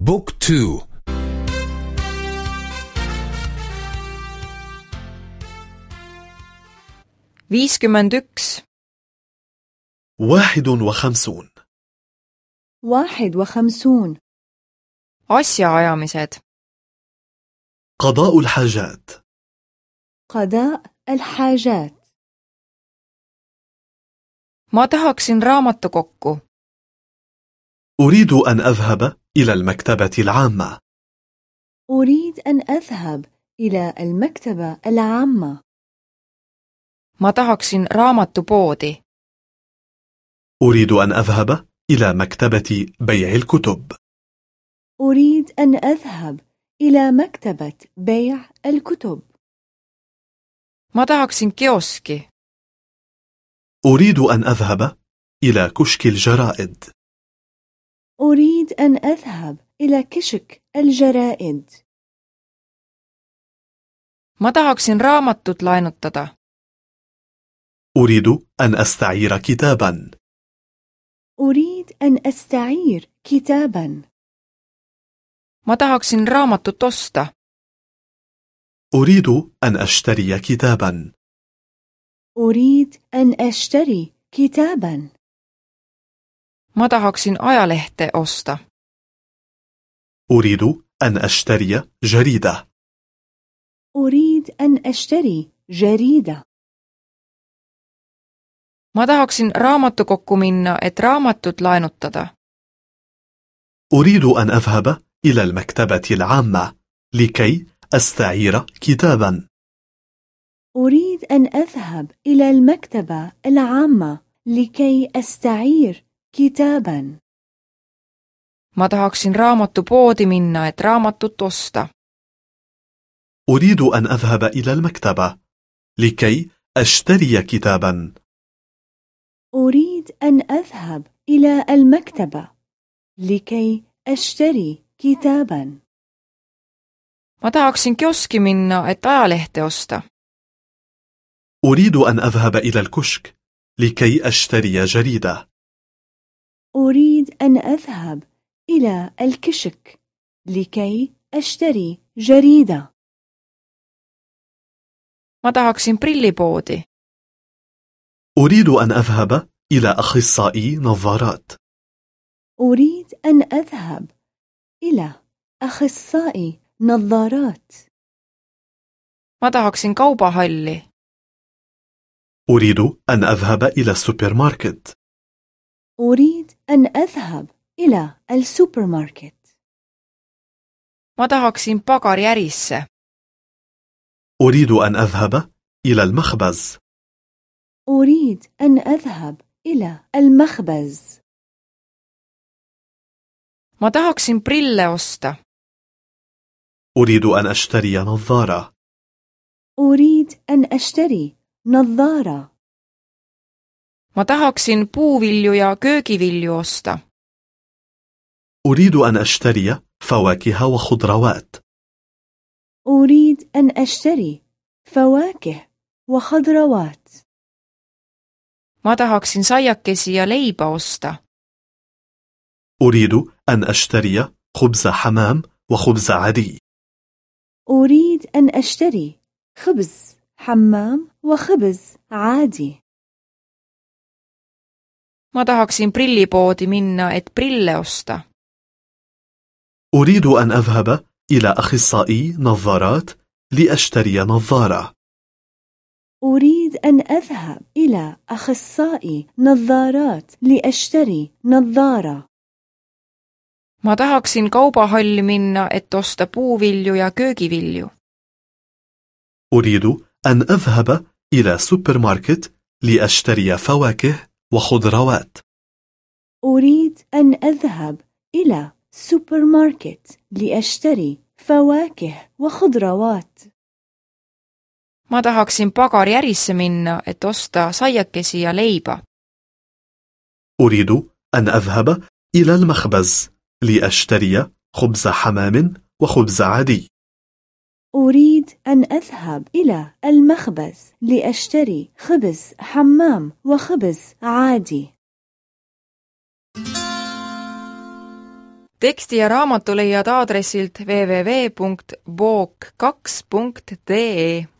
بوك تو. Viiskümmend üks, واحد وخمسون. واحد وخمسون. Asjaajamised, قضاء الحاجات. قضاء الحاجات. Ma tahaksin raamatukokku, أريد أن أذهب. إلى المكتبة العامة. أريد أن أذهب إلى المكتبة العامة. Ma tahaksin raamatupoodi, أريد أن أذهب إلى مكتبة بيع الكتب. أريد أن أذهب إلى مكتبة بيع الكتب. Ma tahaksin kioski, أريد أن أذهب إلى كشك الجرائد. أريد أن أذهب إلى كشك الجرائد. ma tahaksin raamatut laenutada, أريد أن أستعير كتابا. أريد أن أستعير كتابا. ma tahaksin raamatut osta, أريد أن أشتري كتابا. أريد أن أشتري كتابا. Ma tahaksin ajalehte osta, أريد أن أشتري جريدة. أريد أن أشتري جريدة. Ma tahaksin raamatukokku minna, et raamatut laenutada, أريد أن أذهب إلى المكتبة العامة لكي أستعير كتابا. أريد أن أذهب إلى المكتبة العامة لكي أستعير كتابا. Ma tahaksin raamatupoodi minna, et raamatut osta, أريد أن أذهب إلى المكتبة. لكي أشتري كتابا. أريد أن أذهب إلى المكتبة. لكي أشتري كتابا. Ma tahaksin kioski minna, et ajalehte osta, أريد أن أذهب إلى الكشك. لكي أشتري جريدة. أريد أن أذهب إلى الكشك لكي أشتري جريدة. Ma tahaksin أريد أن أذهب إلى أخصائي نظارات. أريد أن أذهب إلى أخصائي نظارات. Ma tahaksin kaubahalli, أريد أن أذهب إلى السوبر ماركت أريد أن أذهب إلى السوبر ماركت ma tahaksin pagariärisse, أريد أن أذهب إلى المخبز. أريد أن أذهب إلى المخبز. Ma tahaksin prille osta, أريد أن أشتري نظارة. أريد أن أشتري نظارة. Ma tahaksin puuvilju ja köögivilju osta, أريد أن أشتري فواكه وخضروات. أريد أن أشتري فواكه وخضروات. Ma tahaksin saiakesi ja leiba osta, أريد أن أشتري خبز حمام وخبز عادي. أريد أن أشتري خبز حمام وخبز عادي. Ma tahaksin prillipoodi minna, et prille osta, أريد أن أذهب إلى أخصائي نظارات لأشتري نظارة. أريد أن أذهب إلى أخصائي نظارات لأشتري نظارة. Ma tahaksin kaubahalli minna, et osta puuvilju ja köögivilju, أريد أن أذهب إلى سوبر ماركت لأشتري فواكه وخضروات أريد أن أذهب إلى سوبر ماركت لأشتري فواكه وخضروات ma tahaksin pagariärisse minna, et osta saiakesi ja leiba, أريد أن أذهب إلى المخبز لأشتري خبز حمام وخبز عادي. أريد أن أذهب إلى المخبز لأشتري خبز حمام وخبز عادي. Teksti ja raamatu leiad aadressilt www.book2.de